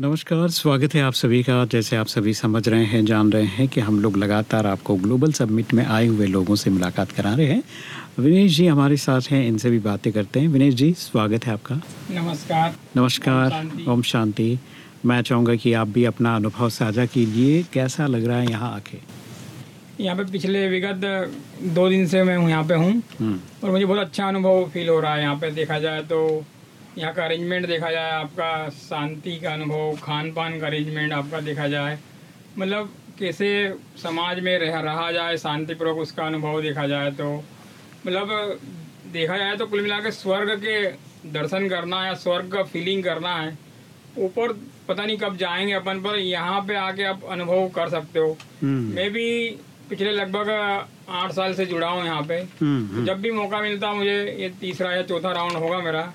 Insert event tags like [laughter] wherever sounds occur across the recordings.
नमस्कार स्वागत है आप सभी का। जैसे आप सभी समझ रहे हैं जान रहे हैं कि हम लोग लगातार आपको ग्लोबल सबमिट में आए हुए लोगों से मुलाकात करा रहे हैं। विनेश जी हमारे साथ हैं इनसे भी बातें करते हैं। विनेश जी स्वागत है आपका। नमस्कार। नमस्कार ओम शांति। मैं चाहूँगा कि आप भी अपना अनुभव साझा कीजिए कैसा लग रहा है यहाँ आके? यहाँ पे पिछले विगत दो दिन से मैं यहाँ पे हूँ हम्म, और मुझे बहुत अच्छा अनुभव फील हो रहा है यहाँ पे। देखा जाए तो यहाँ का अरेंजमेंट देखा जाए आपका शांति का अनुभव खान पान का अरेंजमेंट आपका देखा जाए मतलब कैसे समाज में रह रहा जाए शांतिपूर्वक उसका अनुभव देखा जाए तो मतलब देखा जाए तो कुल मिला के स्वर्ग के दर्शन करना या स्वर्ग का फीलिंग करना है ऊपर पता नहीं कब जाएँगे अपन पर यहाँ पे आके आप अनुभव कर सकते हो। हम्म, मैं भी पिछले लगभग आठ साल से जुड़ा हूँ यहाँ पे। हम्म, हम्म, जब भी मौका मिलता मुझे ये तीसरा या चौथा राउंड होगा मेरा।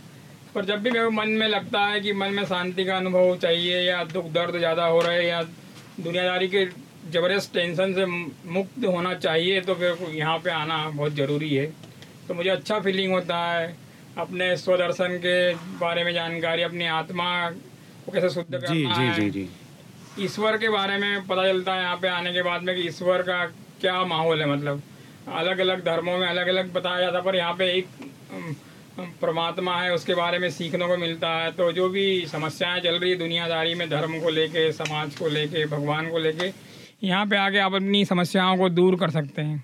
पर जब भी मेरे मन में लगता है कि मन में शांति का अनुभव चाहिए या दुख दर्द ज़्यादा हो रहे या दुनियादारी के ज़बरदस्त टेंशन से मुक्त होना चाहिए तो फिर यहाँ पे आना बहुत ज़रूरी है। तो मुझे अच्छा फीलिंग होता है अपने स्वदर्शन के बारे में जानकारी अपनी आत्मा को कैसे शुद्ध करना जी जी है। जी जी। ईश्वर के बारे में पता चलता है यहाँ पे आने के बाद में कि ईश्वर का क्या माहौल है मतलब। अलग अलग धर्मों में अलग अलग बताया जाता पर यहाँ पे एक परमात्मा है, उसके बारे में सीखने को मिलता है। तो जो भी समस्याएँ चल रही है दुनियादारी में, धर्म को लेके, समाज को लेके, भगवान को लेके, यहाँ पे आके आप अपनी समस्याओं को दूर कर सकते हैं।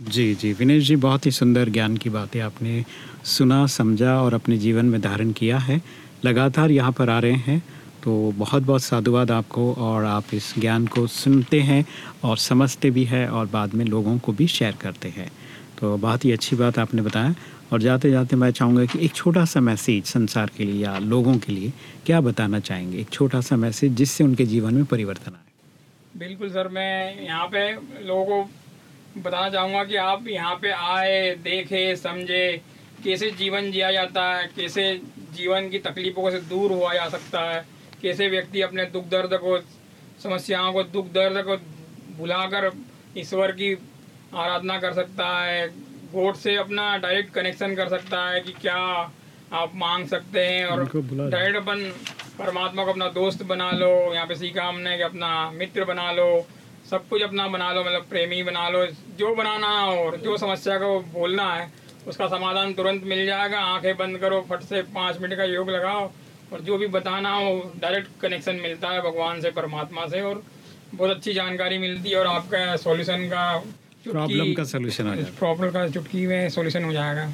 जी जी। विनेश जी, बहुत ही सुंदर ज्ञान की बातें आपने सुना, समझा और अपने जीवन में धारण किया है। लगातार यहाँ पर आ रहे हैं तो बहुत बहुत साधुवाद आपको और आप इस ज्ञान को सुनते हैं और समझते भी हैं और बाद में लोगों को भी शेयर करते हैं। तो बहुत ही अच्छी बात आपने बताया। और जाते जाते मैं चाहूँगा कि एक छोटा सा मैसेज संसार के लिए या लोगों के लिए क्या बताना चाहेंगे? एक छोटा सा मैसेज जिससे उनके जीवन में परिवर्तन आए। बिल्कुल सर, मैं यहाँ पे लोगों को बताना चाहूँगा कि आप यहाँ पे आए, देखे, समझे कैसे जीवन जिया जाता है, कैसे जीवन की तकलीफों से दूर हुआ जा सकता है, कैसे व्यक्ति अपने दुख दर्द को, समस्याओं को, दुख दर्द को भुलाकर ईश्वर की आराधना कर सकता है गॉड से अपना डायरेक्ट कनेक्शन कर सकता है कि क्या आप मांग सकते हैं और। डायरेक्ट अपन परमात्मा को अपना दोस्त बना लो यहाँ पे सीखा हमने कि अपना मित्र बना लो सब कुछ अपना बना लो मतलब प्रेमी बना लो जो बनाना और जो समस्या को बोलना है उसका समाधान तुरंत मिल जाएगा आँखें बंद करो फट से पाँच मिनट का योग लगाओ और जो भी बताना हो डायरेक्ट कनेक्शन मिलता है भगवान से परमात्मा से और बहुत अच्छी जानकारी मिलती है और आपका सॉल्यूशन का प्रॉब्लम का सोल्यूशन आ जाए प्रॉब्लम का चुटकी में सॉल्यूशन हो जाएगा।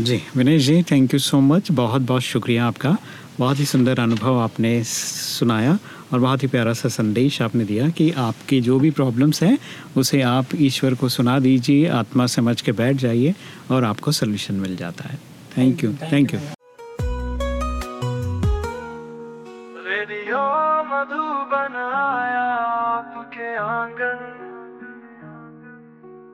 जी Vinesh ji thank you so much बहुत बहुत शुक्रिया आपका। बहुत ही सुंदर अनुभव आपने सुनाया और बहुत ही प्यारा सा संदेश आपने दिया कि आपकी जो भी प्रॉब्लम्स हैं उसे आप ईश्वर को सुना दीजिए आत्मा समझ के बैठ जाइए और आपको सोल्यूशन मिल जाता है। Thank you thank you radio Madhuban आया आपके आँगन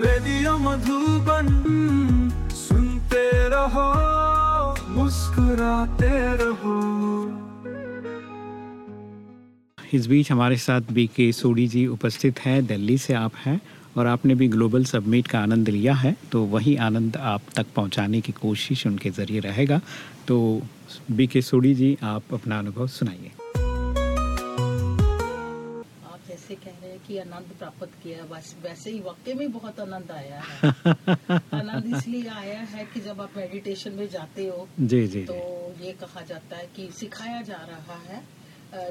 रेडियो मधुबन, सुनते रहो, मुस्कुराते रहो। इस बीच हमारे साथ बी के सोडी जी उपस्थित हैं, दिल्ली से आप हैं, और आपने भी ग्लोबल सबमिट का आनंद लिया है तो वही आनंद आप तक पहुँचाने की कोशिश उनके ज़रिए रहेगा। तो बी के सोडी जी, आप अपना अनुभव सुनाइए। जैसे कह रहे हैं कि आनंद प्राप्त किया वैसे ही वाकई में बहुत आनंद आया है। [laughs] आनंद इसलिए आया है कि जब आप मेडिटेशन में जाते हो जी जी तो ये कहा जाता है कि सिखाया जा रहा है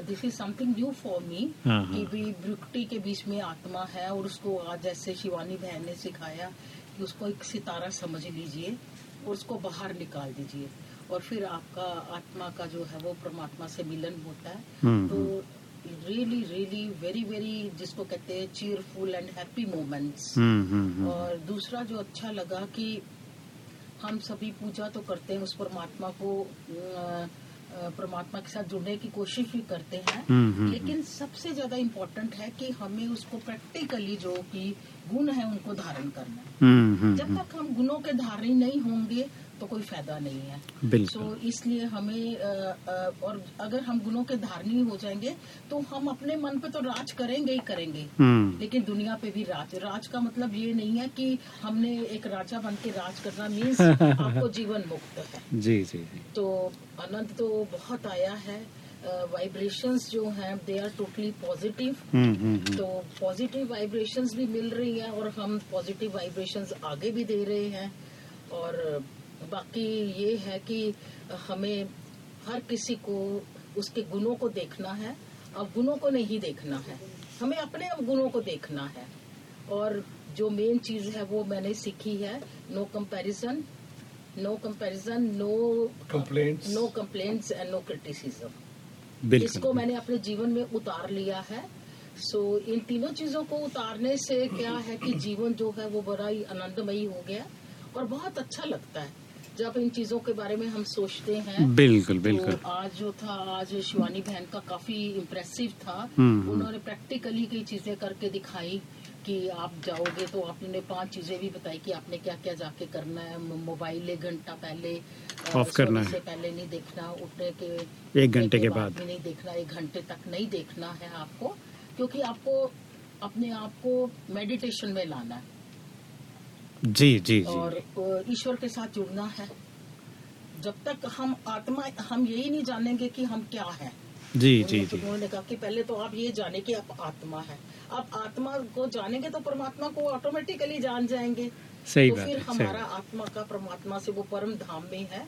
this is something new for me कि। भी ब्रुकटी के बीच में आत्मा है और उसको आज जैसे शिवानी बहन ने सिखाया कि उसको एक सितारा समझ लीजिए और उसको बाहर निकाल दीजिए। और फिर आपका आत्मा का जो है वो परमात्मा से मिलन होता है। हम्म, तो रियली रियली वेरी वेरी जिसको कहते हैं cheerful and happy moments hmm hmm hmm, और दूसरा जो अच्छा लगा कि हम सभी पूजा तो करते हैं उस परमात्मा को परमात्मा के साथ जुड़ने की कोशिश भी करते हैं। हम्म, हम्म, लेकिन सबसे ज़्यादा इम्पोर्टेंट है कि हमें उसको प्रैक्टिकली जो कि गुण है उनको धारण करना है। हम्म, हम्म, जब तक हम गुणों के धारी नहीं होंगे तो कोई फ़ायदा नहीं है। सो इसलिए हमें अ, अ, और अगर हम गुणों के धारणी हो जाएँगे तो हम अपने मन पे तो राज करेंगे ही करेंगे। हम्म, लेकिन दुनिया पे भी राज राज का मतलब ये नहीं है कि हमने एक राजा बन के राज करना मीन्स [laughs] आपको जीवन मुक्त है। जी जी तो अनंत तो बहुत आया है। वाइब्रेशंस जो हैं दे आर टोटली पॉजिटिव तो पॉजिटिव वाइब्रेशंस भी मिल रही हैं और हम पॉजिटिव वाइब्रेशंस आगे भी दे रहे हैं। और बाकी ये है कि हमें हर किसी को उसके गुणों को देखना है अब गुणों को नहीं देखना है। हमें अपने गुणों को देखना है। और जो मेन चीज़ है वो मैंने सीखी है no comparison no comparison no Complaints. No complaints and no criticism इसको मैंने अपने जीवन में उतार लिया है। सो so, इन तीनों चीज़ों को उतारने से क्या है कि जीवन जो है वो बड़ा ही आनंदमयी हो गया और बहुत अच्छा लगता है। जब इन चीज़ों के बारे में हम सोचते हैं बिल्कुल बिल्कुल तो आज जो था आज शिवानी बहन का काफ़ी इम्प्रेसिव था हम्म। उन्होंने प्रैक्टिकली कई चीज़ें करके दिखाई कि आप जाओगे तो आपने पाँच चीज़ें भी बताई कि आपने क्या क्या जाके करना है मोबाइल एक घंटा पहले ऑफ़ करना है। पहले नहीं देखना उठने के एक घंटे के बाद। नहीं देखना एक घंटे तक नहीं देखना है आपको क्योंकि आपको अपने आप को मेडिटेशन में लाना है जी जी जी। और ईश्वर के साथ जुड़ना है। जब तक हम आत्मा हम यही नहीं जानेंगे कि हम क्या है। जी जी जी। उन्होंने कहा कि पहले तो आप ये जाने कि आप आत्मा है। आप आत्मा को जानेंगे तो परमात्मा को ऑटोमेटिकली जान जाएँगे। सही तो बात फिर है हमारा आत्मा का परमात्मा से वो परम धाम में है।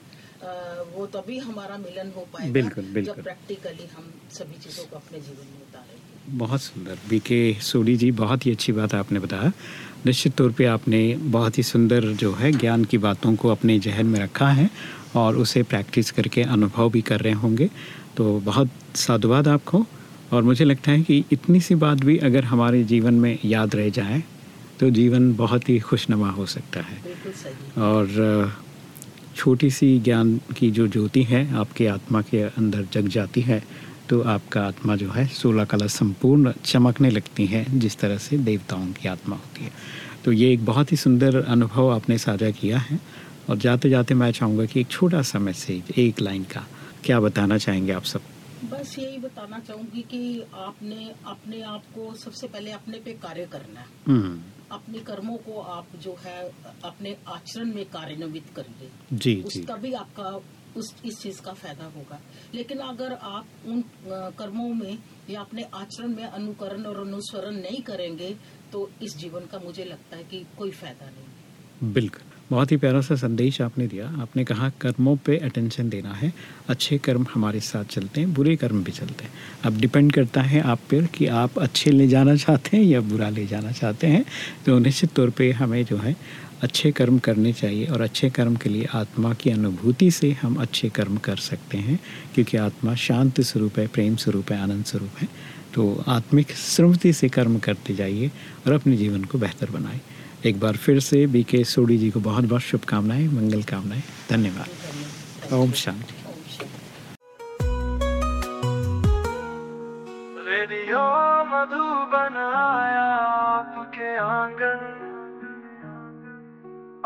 वो तभी हमारा मिलन हो पाएगा बिल्कुल, बिल्कुल। जब प्रैक्टिकली हम सभी चीज़ों को अपने जीवन में उतारेंगे। बहुत सुंदर। बीके सोडी जी बहुत ही अच्छी बात आपने बताया। निश्चित तौर पे आपने बहुत ही सुंदर जो है ज्ञान की बातों को अपने जहन में रखा है और उसे प्रैक्टिस करके अनुभव भी कर रहे होंगे। तो बहुत साधुवाद आपको और मुझे लगता है कि इतनी सी बात भी अगर हमारे जीवन में याद रह जाए तो जीवन बहुत ही खुशनुमा हो सकता है। और छोटी सी ज्ञान की जो ज्योति है आपके आत्मा के अंदर जग जाती है तो आपका आत्मा जो है सोलह कला संपूर्ण चमकने लगती है जिस तरह से देवताओं की आत्मा होती है। तो ये एक बहुत ही सुंदर अनुभव आपने साझा किया है। और जाते जाते मैं चाहूँगा कि एक छोटा सा मैसेज एक लाइन का क्या बताना चाहेंगे आप सब? बस यही बताना चाहूँगी कि आपने अपने आप को सबसे पहले अपने पे कार्य करना है। हम्म, अपने कर्मों को आप जो है अपने आचरण में कार्यान्वित करिए। जी उस जी। तभी आपका उस, इस चीज़ का फ़ायदा होगा। लेकिन अगर आप उन कर्मों में या अपने आचरण में अनुकरण और अनुसरण नहीं करेंगे तो इस जीवन का मुझे लगता है कि कोई फ़ायदा नहीं बिल्कुल। बहुत ही प्यारा सा संदेश आपने दिया। आपने कहा कर्मों पे अटेंशन देना है। अच्छे कर्म हमारे साथ चलते हैं, बुरे कर्म भी चलते हैं। अब डिपेंड करता है आप पर कि आप अच्छे ले जाना चाहते हैं या बुरा ले जाना चाहते हैं तो निश्चित तौर पे हमें जो है अच्छे कर्म करने चाहिए और अच्छे कर्म के लिए आत्मा की अनुभूति से हम अच्छे कर्म कर सकते हैं, क्योंकि आत्मा शांत स्वरूप है, प्रेम स्वरूप है, आनंद स्वरूप है। तो आत्मिक स्मृति से कर्म करते जाइए और अपने जीवन को बेहतर बनाए। एक बार फिर से बी के सोडी जी को बहुत बहुत शुभकामनाएँ, मंगल कामनाएँ। धन्यवाद। ओम शांति।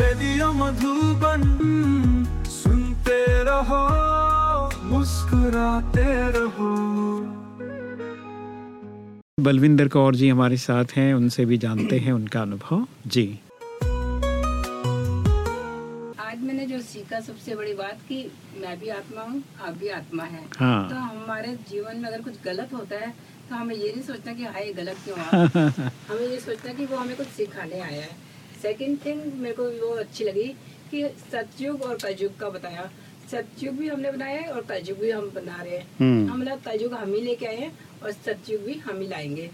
रेडियो मधुबन सुनते रहो मुस्कुराते रहो। बलविंदर कौर जी हमारे साथ हैं उनसे भी जानते हैं उनका अनुभव। जी। आज मैंने जो सीखा सबसे बड़ी बात कि मैं भी आत्मा हूँ आप भी आत्मा है। हाँ। तो हमारे जीवन में अगर कुछ गलत होता है तो हमें ये नहीं सोचना कि हाय ये गलत क्यों [laughs] हमें ये सोचना कि वो हमें कुछ सिखाने आया है। सेकंड थिंग मेरे को वो अच्छी लगी कि सतयुग और कलयुग का बताया। सतयुग भी हमने बनाया है और कलयुग भी हम बना रहे हैं। हम्म। हम मतलब कलयुग हम ही लेके आए हैं और सतयुग भी हम ही लाएँगे।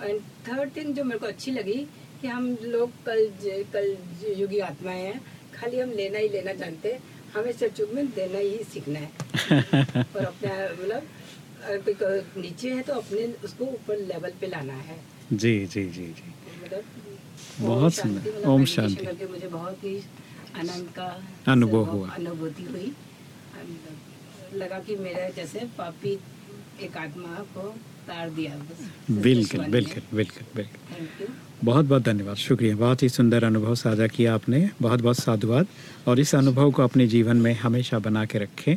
एंड थर्ड थिंग जो मेरे को अच्छी लगी कि हम लोग कल कल युगी आत्माएँ हैं। खाली हम लेना ही लेना जानते हैं। हमें सतयुग में देना ही सीखना है। [laughs] और अपने मतलब नीचे है तो अपने उसको ऊपर लेवल पे लाना है। जी जी जी जी। मतलब बहुत सुंदर। ओम शांति। करके मुझे बहुत ही आनंद का अनुभव हुआ। अनुभूति हुई। लगा कि मेरा जैसे पापी एक आत्मा को तार दिया बिल्कुल बिल्कुल बिल्कुल बिल्कुल। बहुत बहुत धन्यवाद। शुक्रिया। बहुत ही सुंदर अनुभव साझा किया आपने। बहुत बहुत साधुवाद। और इस अनुभव को अपने जीवन में हमेशा बना के रखें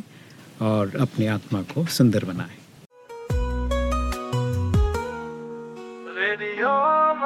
और अपनी आत्मा को सुंदर बनाएँ।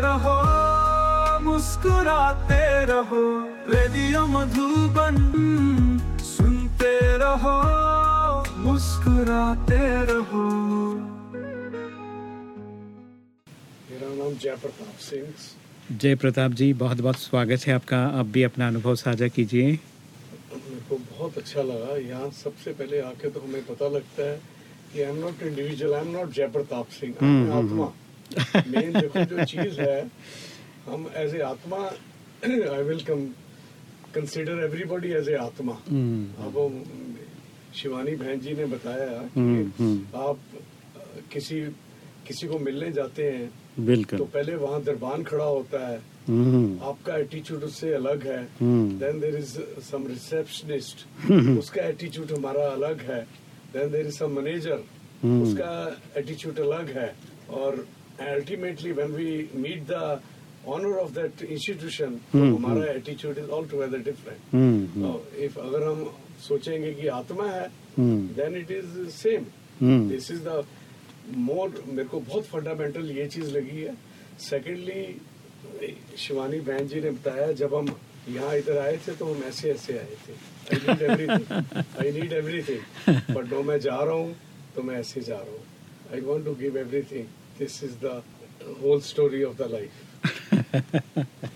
रहो मुस्कुराते रहो रेडियो मधुबन सुनते रहो मुस्कुराते रहो। मेरा नाम जयप्रताप सिंह। जय प्रताप जी बहुत बहुत स्वागत है आपका। आप भी अपना अनुभव साझा कीजिए। मेरे को बहुत अच्छा लगा। यहाँ सबसे पहले आके तो हमें पता लगता है कि I am not individual I am not Jaipratap Singh आत्मा। मेन देखो जो चीज़ है हम एज ए आत्मा I will come consider everybody as a आत्मा। हम्म, अब वो शिवानी बहन जी ने बताया हम्म, कि हम्म। आप किसी किसी को मिलने जाते हैं बिल्कुल। तो पहले वहाँ दरबान खड़ा होता है। हम्म, आपका एटीट्यूड उससे अलग है। हम्म। Then there is some receptionist hmm. उसका एटीट्यूड हमारा अलग है। Then there is some manager hmm. उसका एटीट्यूड अलग है। और ultimately when we meet the owner of that institution तो हम्म, हमारा attitude is altogether different hmm, hmm, if अगर हम सोचेंगे कि आत्मा है हम्म, then it is same hmm, this is the more मेरे को बहुत फंडामेंटल ये चीज़ लगी है. सेकेंडली शिवानी बहन जी ने बताया जब हम यहाँ इधर आए थे तो हम ऐसे ऐसे आए थे. I need everything I need everything but no मैं जा रहा हूँ तो मैं ऐसे जा रहा हूँ. I want to give everything this is the whole story of the life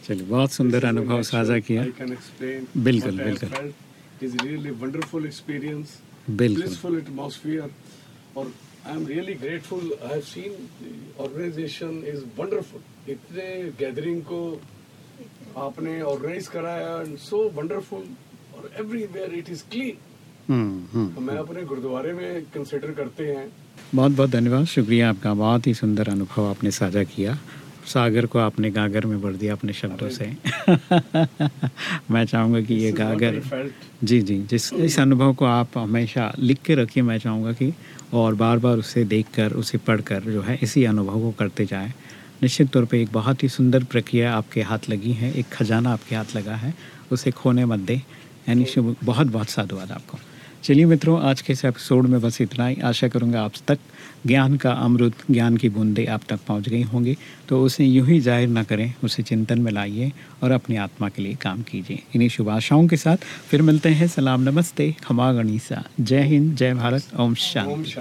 चलिए बहुत सुंदर अनुभव साझा किया। बिल्कुल, बिल्कुल। Is really wonderful experience blissful atmosphere. और I am really grateful I have seen organisation is wonderful इतने गैदरिंग को आपने ऑर्गेनाइज कराया एंड सो वंडरफुल और everywhere it is clean hmm, hmm. मैं अपने गुरुद्वारे में कंसिडर करते हैं। बहुत बहुत धन्यवाद। शुक्रिया आपका बहुत ही सुंदर अनुभव आपने साझा किया। सागर को आपने गागर में भर दिया अपने शब्दों से। [laughs] मैं चाहूँगा कि ये गागर जी जी जिस इस अनुभव को आप हमेशा लिख के रखिए मैं चाहूँगा कि और बार बार उसे देखकर उसे पढ़कर जो है इसी अनुभव को करते जाएँ। निश्चित तौर पे एक बहुत ही सुंदर प्रक्रिया आपके हाथ लगी है। एक खजाना आपके हाथ लगा है। उसे खोने मत दे। यानी बहुत बहुत साधुवाद आपको। चलिए मित्रों, आज के इस एपिसोड में बस इतना ही। आशा करूँगा आप तक ज्ञान का अमृत, ज्ञान की बूंदे आप तक पहुँच गई होंगी। तो उसे यूँ ही ज़ाहिर ना करें, उसे चिंतन में लाइए और अपनी आत्मा के लिए काम कीजिए। इन्हीं शुभ आशाओं के साथ फिर मिलते हैं। सलाम, नमस्ते। खमा गणिसा जय हिंद, जय भारत। ओम शांति।